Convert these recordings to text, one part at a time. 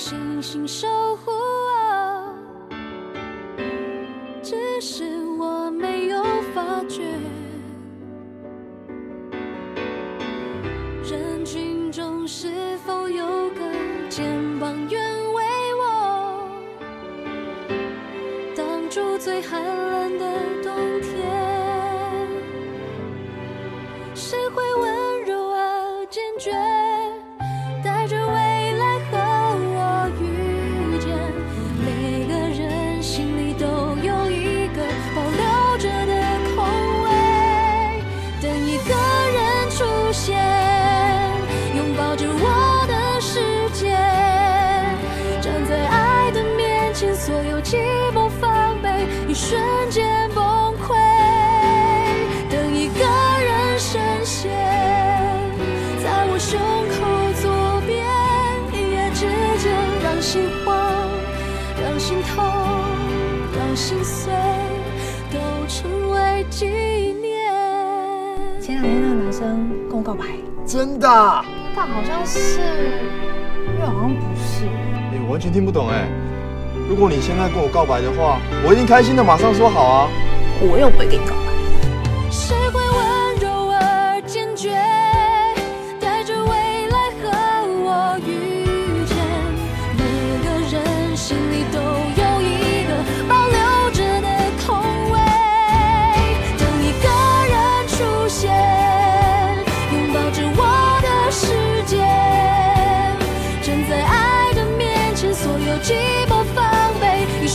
星星守护我？只是我没有发觉。人群中是否有个肩膀愿为我挡住最寒冷的冬天？谁会瞬间崩溃。等一个人深陷在我胸口左边，一夜之间让心慌，让心痛，让心碎，都成为纪念。前两天那个男生跟我告白，真的？哎、但好像是，又好像不是。我完全听不懂哎。如果你现在跟我告白的话，我一定开心的马上说好啊。我又不会跟你告白。谁会温柔而坚决，带着未来和我遇见？每个人心里都有一个保留着的空位，等一个人出现，拥抱着我的世界。站在爱的面前，所有寂寞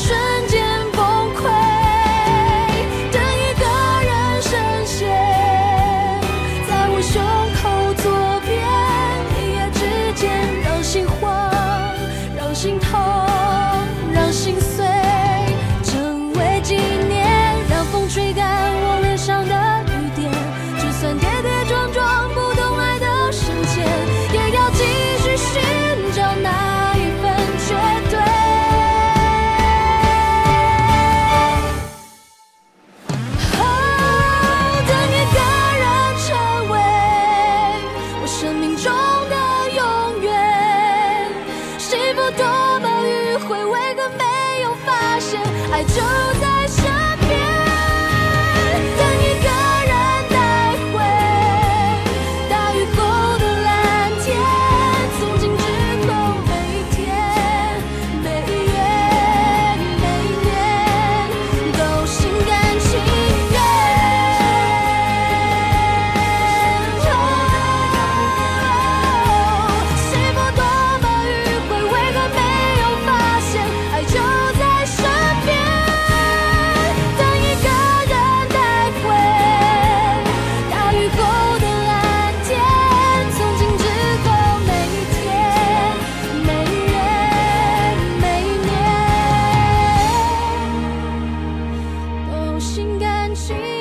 瞬间崩溃。等一个人深陷在我胸口左边，一夜之间让心慌，让心痛，爱就在心。